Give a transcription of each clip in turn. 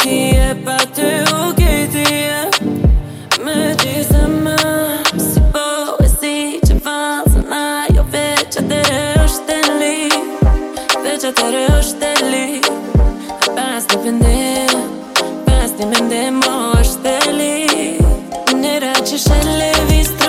ti e pa të okej ti e Me ti se më Si po e si që fanë Se na jo veqa të re është e li të re është e li Pas të pëndi Pas të mëndi mo është e li Njëra që shën levis të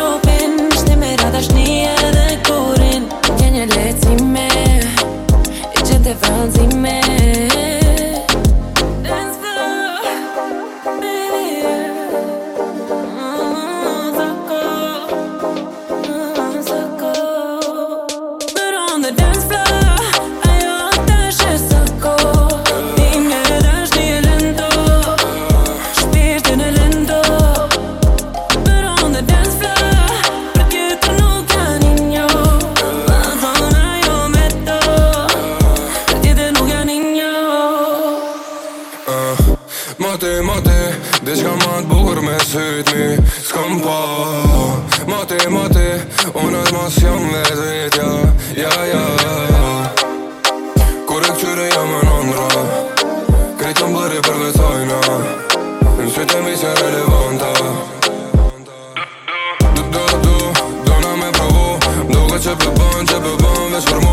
Dhe shka matë bukur me sëjtë mi S'ka m'pohë Mati, mati Unës mos jam vetë vetë, ja Ja, ja, ja, ja Kërë këtë qërë jam e nëndra Kretëm përri për vetojna Në sëjtë e misja relevanta Do, do, do, do me provo Do ka që përbën, që përbën veç përmu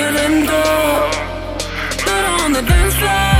adrenaline go. on the dance floor.